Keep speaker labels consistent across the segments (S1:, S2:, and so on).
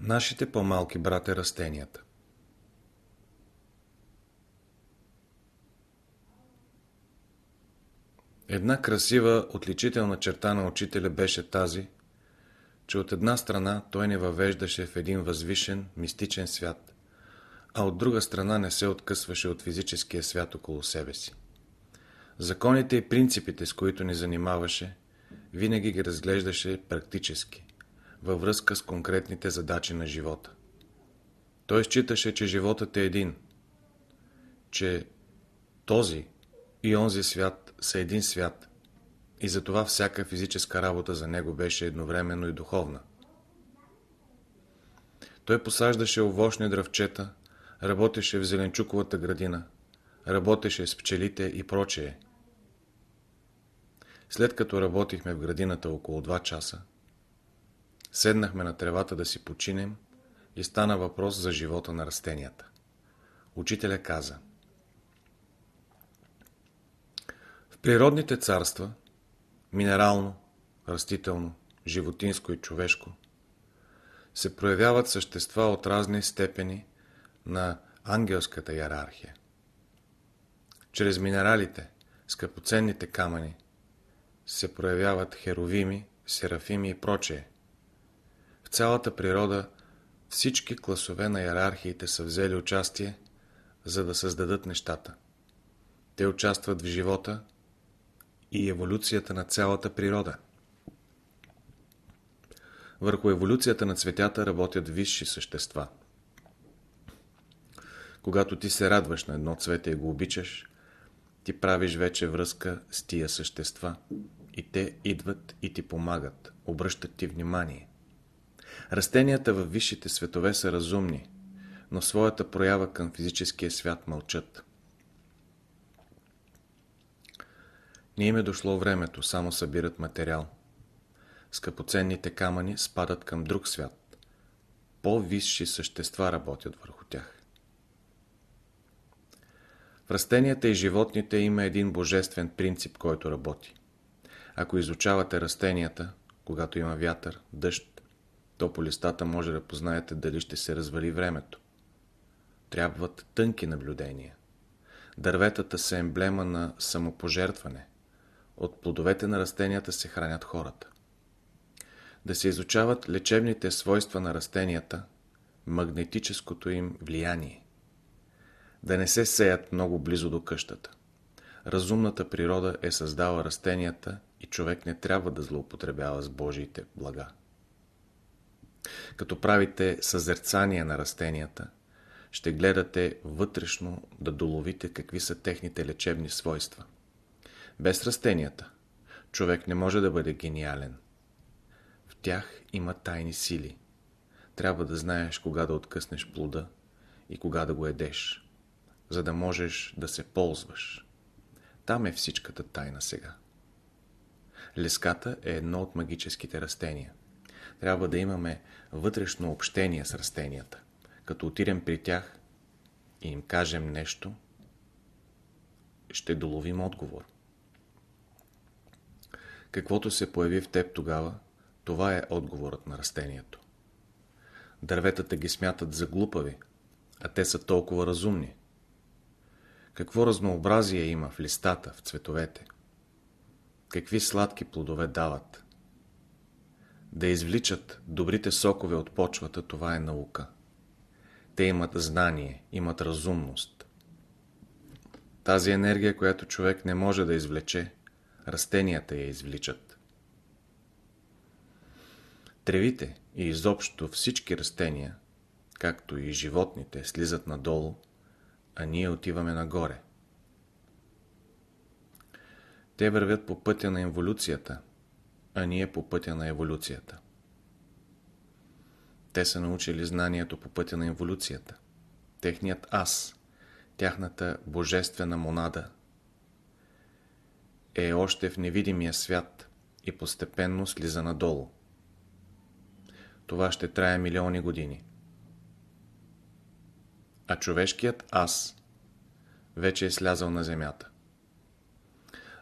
S1: Нашите по-малки брат е растенията. Една красива, отличителна черта на учителя беше тази, че от една страна той ни въвеждаше в един възвишен, мистичен свят, а от друга страна не се откъсваше от физическия свят около себе си. Законите и принципите, с които ни занимаваше, винаги ги разглеждаше практически, във връзка с конкретните задачи на живота. Той считаше, че животът е един, че този и онзи свят са един свят и затова всяка физическа работа за него беше едновременно и духовна. Той посаждаше овощни дръвчета, работеше в зеленчуковата градина, работеше с пчелите и прочее. След като работихме в градината около 2 часа, седнахме на тревата да си починем и стана въпрос за живота на растенията. Учителя каза В природните царства, минерално, растително, животинско и човешко, се проявяват същества от разни степени на ангелската иерархия. Чрез минералите, скъпоценните камъни, се проявяват херовими, серафими и прочее. Цялата природа всички класове на иерархиите са взели участие, за да създадат нещата. Те участват в живота и еволюцията на цялата природа. Върху еволюцията на цветята работят висши същества. Когато ти се радваш на едно цвете и го обичаш, ти правиш вече връзка с тия същества и те идват и ти помагат, обръщат ти внимание. Растенията във висшите светове са разумни, но своята проява към физическия свят мълчат. Не им е дошло времето, само събират материал. Скъпоценните камъни спадат към друг свят. По-висши същества работят върху тях. В растенията и животните има един божествен принцип, който работи. Ако изучавате растенията, когато има вятър, дъжд, то по листата може да познаете дали ще се развали времето. Трябват тънки наблюдения. Дърветата са емблема на самопожертване. От плодовете на растенията се хранят хората. Да се изучават лечебните свойства на растенията, магнетическото им влияние. Да не се сеят много близо до къщата. Разумната природа е създала растенията и човек не трябва да злоупотребява с Божиите блага. Като правите съзерцание на растенията, ще гледате вътрешно да доловите какви са техните лечебни свойства. Без растенията човек не може да бъде гениален. В тях има тайни сили. Трябва да знаеш кога да откъснеш плода и кога да го едеш, за да можеш да се ползваш. Там е всичката тайна сега. Леската е едно от магическите растения. Трябва да имаме вътрешно общение с растенията. Като отидем при тях и им кажем нещо, ще доловим отговор. Каквото се появи в теб тогава, това е отговорът на растението. Дърветата ги смятат за глупави, а те са толкова разумни. Какво разнообразие има в листата, в цветовете? Какви сладки плодове дават? Да извличат добрите сокове от почвата, това е наука. Те имат знание, имат разумност. Тази енергия, която човек не може да извлече, растенията я извличат. Тревите и изобщо всички растения, както и животните, слизат надолу, а ние отиваме нагоре. Те вървят по пътя на еволюцията, а ние по пътя на еволюцията. Те са научили знанието по пътя на еволюцията. Техният аз, тяхната божествена монада, е още в невидимия свят и постепенно слиза надолу. Това ще трае милиони години. А човешкият аз вече е слязал на земята.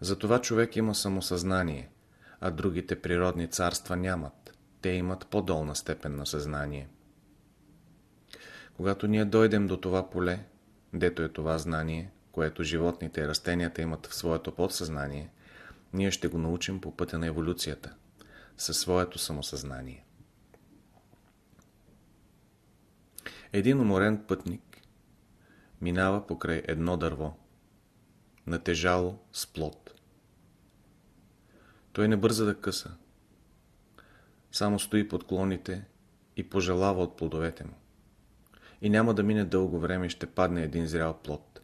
S1: Затова човек има самосъзнание, а другите природни царства нямат. Те имат по-долна степен на съзнание. Когато ние дойдем до това поле, дето е това знание, което животните и растенията имат в своето подсъзнание, ние ще го научим по пътя на еволюцията, със своето самосъзнание. Един уморен пътник минава покрай едно дърво, натежало с плод. Той не бърза да къса, само стои под клоните и пожелава от плодовете му. И няма да мине дълго време и ще падне един зрял плод.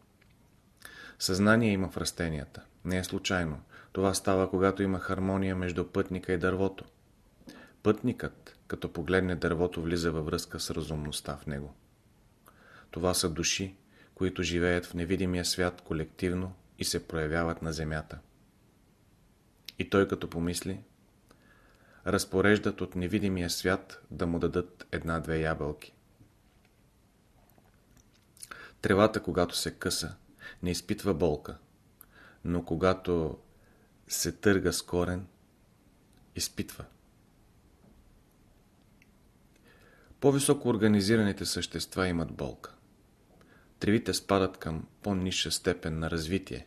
S1: Съзнание има в растенията. Не е случайно. Това става, когато има хармония между пътника и дървото. Пътникът, като погледне дървото, влиза във връзка с разумността в него. Това са души, които живеят в невидимия свят колективно и се проявяват на земята. И той като помисли, разпореждат от невидимия свят да му дадат една-две ябълки. Тревата, когато се къса, не изпитва болка, но когато се търга с корен, изпитва. По-високо организираните същества имат болка. Тревите спадат към по-ниша степен на развитие.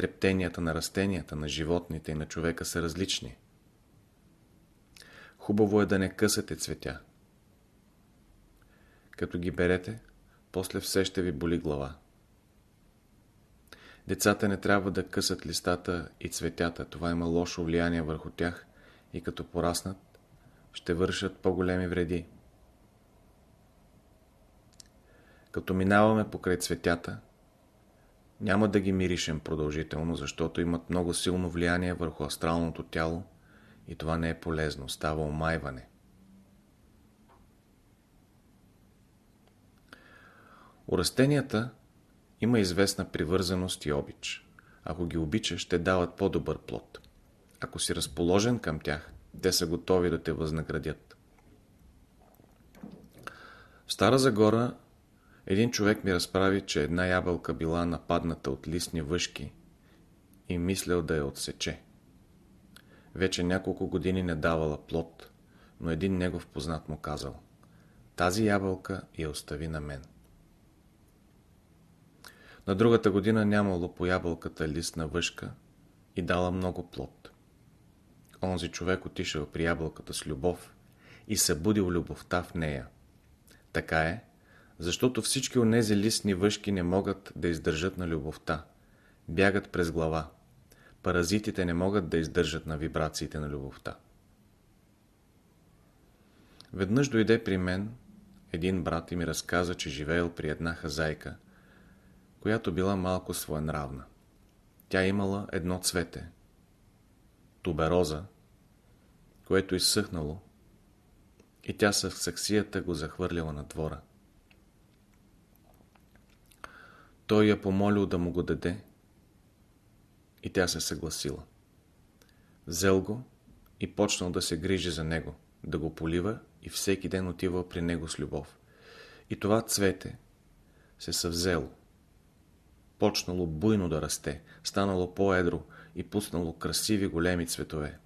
S1: Трептенията на растенията, на животните и на човека са различни. Хубаво е да не късате цветя. Като ги берете, после все ще ви боли глава. Децата не трябва да късат листата и цветята, това има лошо влияние върху тях и като пораснат, ще вършат по-големи вреди. Като минаваме покрай цветята, няма да ги миришем продължително, защото имат много силно влияние върху астралното тяло и това не е полезно, става омайване. У растенията има известна привързаност и обич. Ако ги обичаш, ще дават по-добър плод. Ако си разположен към тях, те са готови да те възнаградят. В Стара Загора един човек ми разправи, че една ябълка била нападната от листни въшки и мислял да я отсече. Вече няколко години не давала плод, но един негов познат му казал Тази ябълка я остави на мен. На другата година нямало по ябълката листна въшка и дала много плод. Онзи човек отишъл при ябълката с любов и събудил любовта в нея. Така е, защото всички онези листни въшки не могат да издържат на любовта. Бягат през глава. Паразитите не могат да издържат на вибрациите на любовта. Веднъж дойде при мен един брат и ми разказа, че живеел при една хазайка – която била малко своенравна. Тя имала едно цвете, тубероза, което изсъхнало и тя с саксията го захвърляла на двора. Той я помолил да му го даде и тя се съгласила. Взел го и почнал да се грижи за него, да го полива и всеки ден отивал при него с любов. И това цвете се съвзело почнало буйно да расте, станало по-едро и пуснало красиви големи цветове.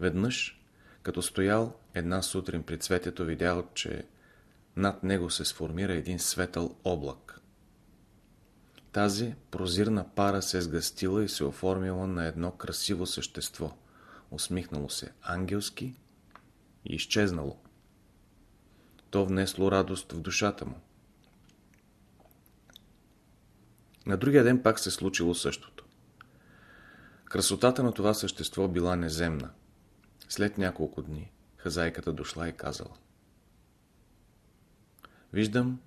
S1: Веднъж, като стоял една сутрин при цветето, видял, че над него се сформира един светъл облак. Тази прозирна пара се сгъстила и се оформила на едно красиво същество, усмихнало се ангелски и изчезнало. То внесло радост в душата му. На другия ден пак се случило същото. Красотата на това същество била неземна. След няколко дни хазайката дошла и казала. Виждам,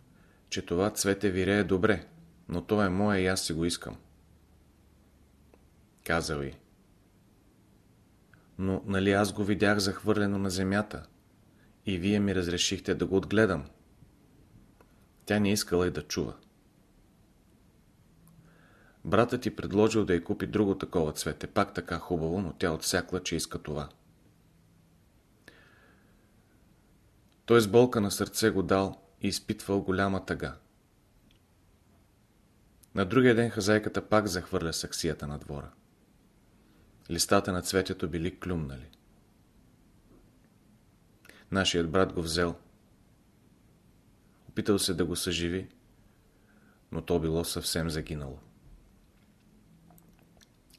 S1: че това цвете вирее добре, но то е мое и аз си го искам. Казал и. Но нали аз го видях захвърлено на земята и вие ми разрешихте да го отгледам. Тя не искала и да чува. Братът ти предложил да й купи друго такова цвете, пак така хубаво, но тя отсякла, че иска това. Той с болка на сърце го дал и изпитвал голяма тъга. На другия ден хазайката пак захвърля саксията на двора. Листата на цветето били клюмнали. Нашият брат го взел. Опитал се да го съживи, но то било съвсем загинало.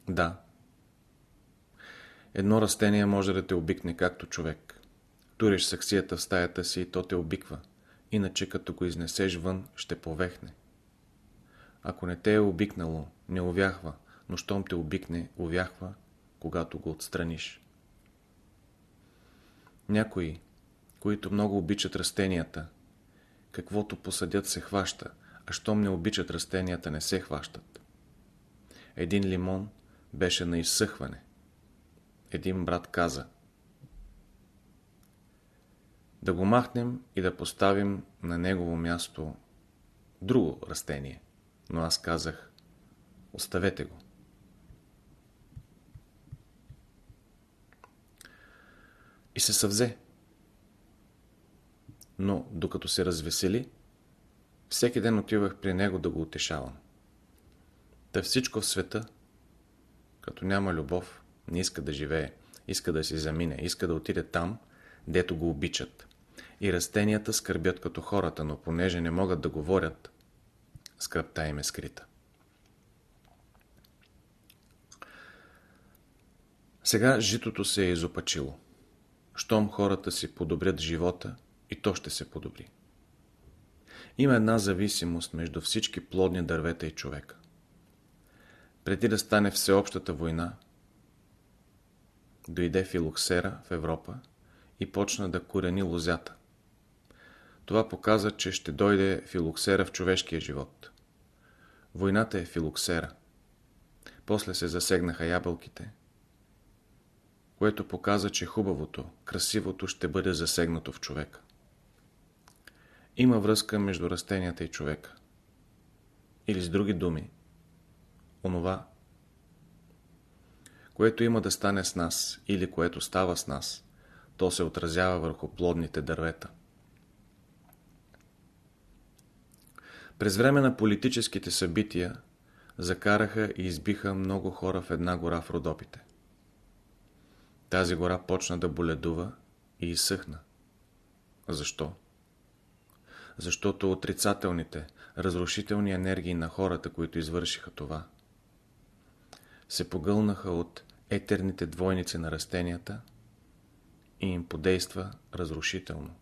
S1: Да. Едно растение може да те обикне както човек. Туриш саксията в стаята си и то те обиква, иначе като го изнесеш вън, ще повехне. Ако не те е обикнало, не увяхва, но щом те обикне, увяхва, когато го отстраниш. Някои, които много обичат растенията, каквото посадят се хваща, а щом не обичат растенията, не се хващат. Един лимон беше на изсъхване. Един брат каза да го махнем и да поставим на негово място друго растение. Но аз казах оставете го. И се съвзе. Но докато се развесели, всеки ден отивах при него да го утешавам. Та всичко в света, като няма любов, не иска да живее, иска да си замине, иска да отиде там, дето го обичат. И растенията скърбят като хората, но понеже не могат да говорят, скръпта им е скрита. Сега житото се е изопачило. Щом хората си подобрят живота, и то ще се подобри. Има една зависимост между всички плодни дървета и човека. Преди да стане всеобщата война, дойде филоксера в Европа и почна да корени лозята. Това показа, че ще дойде филоксера в човешкия живот. Войната е филоксера. После се засегнаха ябълките, което показа, че хубавото, красивото ще бъде засегнато в човека. Има връзка между растенията и човека. Или с други думи, онова, което има да стане с нас или което става с нас, то се отразява върху плодните дървета. През време на политическите събития закараха и избиха много хора в една гора в Родопите. Тази гора почна да боледува и изсъхна. Защо? Защото отрицателните, разрушителни енергии на хората, които извършиха това, се погълнаха от етерните двойници на растенията и им подейства разрушително.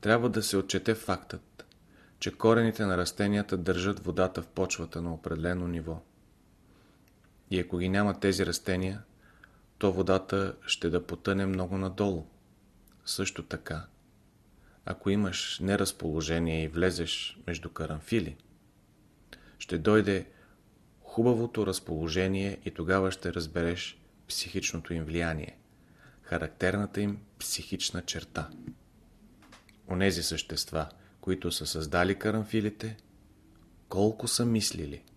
S1: Трябва да се отчете фактът, че корените на растенията държат водата в почвата на определено ниво. И ако ги няма тези растения, то водата ще да потъне много надолу. Също така, ако имаш неразположение и влезеш между карамфили, ще дойде хубавото разположение и тогава ще разбереш психичното им влияние, характерната им психична черта. Онези същества, които са създали карамфилите, колко са мислили –